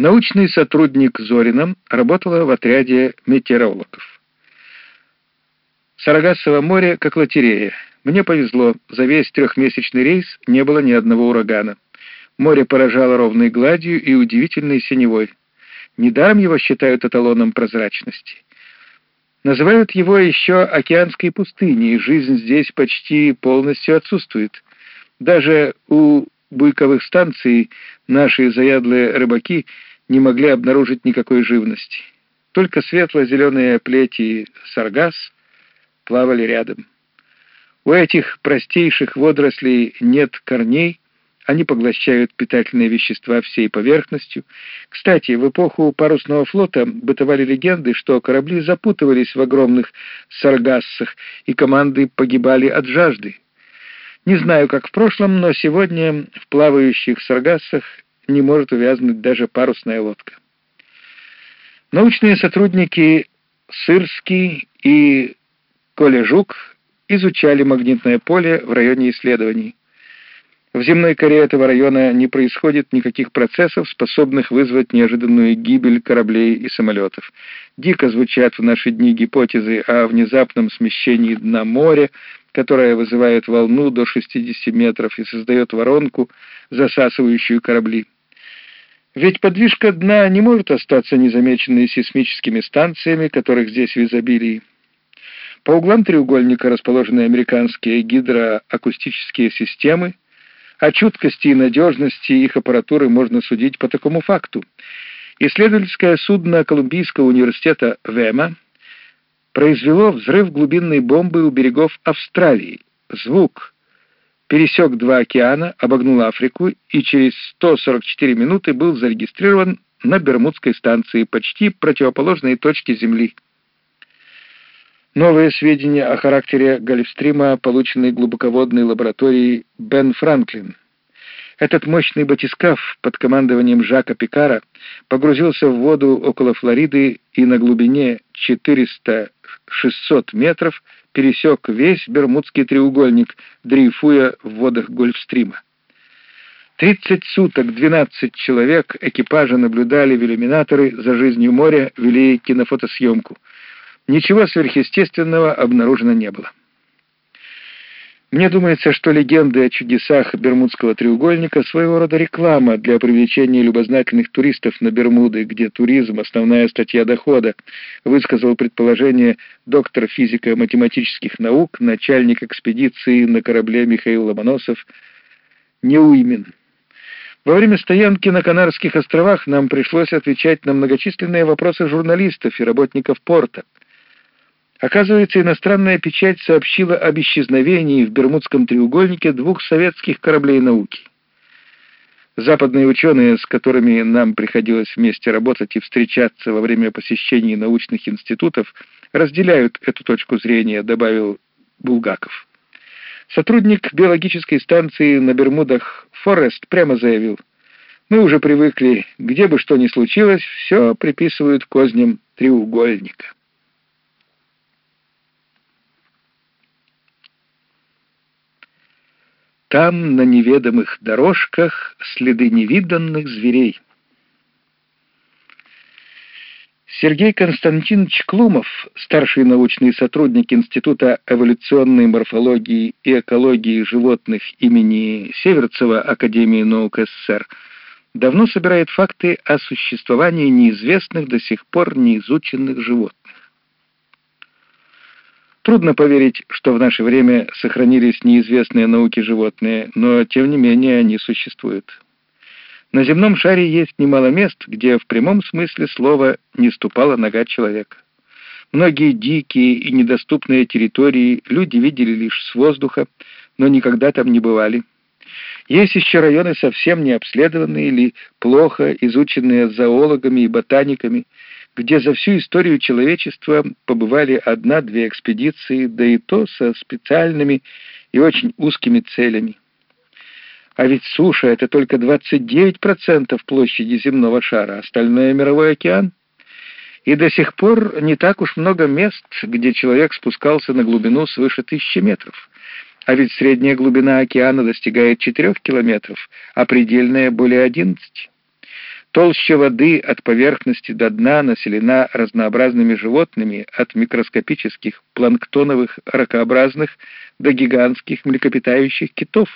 Научный сотрудник Зорина работала в отряде метеорологов. Сарагасово море как лотерея. Мне повезло, за весь трехмесячный рейс не было ни одного урагана. Море поражало ровной гладью и удивительной синевой. Недаром его считают эталоном прозрачности. Называют его еще океанской пустыней, жизнь здесь почти полностью отсутствует. Даже у буйковых станций наши заядлые рыбаки не могли обнаружить никакой живности. Только светло-зеленые плети саргас плавали рядом. У этих простейших водорослей нет корней, они поглощают питательные вещества всей поверхностью. Кстати, в эпоху парусного флота бытовали легенды, что корабли запутывались в огромных саргассах, и команды погибали от жажды. Не знаю, как в прошлом, но сегодня в плавающих саргассах не может увязнуть даже парусная лодка. Научные сотрудники Сырский и Колежук изучали магнитное поле в районе исследований. В земной коре этого района не происходит никаких процессов, способных вызвать неожиданную гибель кораблей и самолетов. Дико звучат в наши дни гипотезы о внезапном смещении дна моря, которое вызывает волну до 60 метров и создает воронку, засасывающую корабли. Ведь подвижка дна не может остаться незамеченной сейсмическими станциями, которых здесь в изобилии. По углам треугольника расположены американские гидроакустические системы, о чуткости и надежности их аппаратуры можно судить по такому факту. Исследовательское судно Колумбийского университета ВЭМА произвело взрыв глубинной бомбы у берегов Австралии. Звук пересек два океана, обогнул Африку и через 144 минуты был зарегистрирован на Бермудской станции, почти противоположной точке Земли. Новые сведения о характере Гольфстрима получены глубоководной лабораторией Бен Франклин. Этот мощный батискаф под командованием Жака Пикара погрузился в воду около Флориды и на глубине 400-600 метров пересек весь Бермудский треугольник, дрейфуя в водах Гольфстрима. 30 суток 12 человек экипажа наблюдали в иллюминаторы за жизнью моря, вели кинофотосъемку — Ничего сверхъестественного обнаружено не было. Мне думается, что легенды о чудесах Бермудского треугольника своего рода реклама для привлечения любознательных туристов на Бермуды, где туризм — основная статья дохода, высказал предположение доктор физико-математических наук, начальник экспедиции на корабле Михаил Ломоносов Неуймин. Во время стоянки на Канарских островах нам пришлось отвечать на многочисленные вопросы журналистов и работников порта. Оказывается, иностранная печать сообщила об исчезновении в Бермудском треугольнике двух советских кораблей науки. Западные ученые, с которыми нам приходилось вместе работать и встречаться во время посещений научных институтов, разделяют эту точку зрения, добавил Булгаков. Сотрудник биологической станции на Бермудах Форест прямо заявил, «Мы уже привыкли, где бы что ни случилось, все приписывают козням треугольника». Там, на неведомых дорожках, следы невиданных зверей. Сергей Константинович Клумов, старший научный сотрудник Института эволюционной морфологии и экологии животных имени Северцева Академии наук СССР, давно собирает факты о существовании неизвестных до сих пор неизученных животных. Трудно поверить, что в наше время сохранились неизвестные науки животные, но тем не менее они существуют. На земном шаре есть немало мест, где в прямом смысле слова не ступала нога человека. Многие дикие и недоступные территории люди видели лишь с воздуха, но никогда там не бывали. Есть еще районы совсем не обследованные или плохо изученные зоологами и ботаниками, где за всю историю человечества побывали одна-две экспедиции, да и то со специальными и очень узкими целями. А ведь суша — это только 29% площади земного шара, остальное — мировой океан. И до сих пор не так уж много мест, где человек спускался на глубину свыше тысячи метров. А ведь средняя глубина океана достигает 4 километров, а предельная — более 11. Толща воды от поверхности до дна населена разнообразными животными, от микроскопических планктоновых ракообразных до гигантских млекопитающих китов.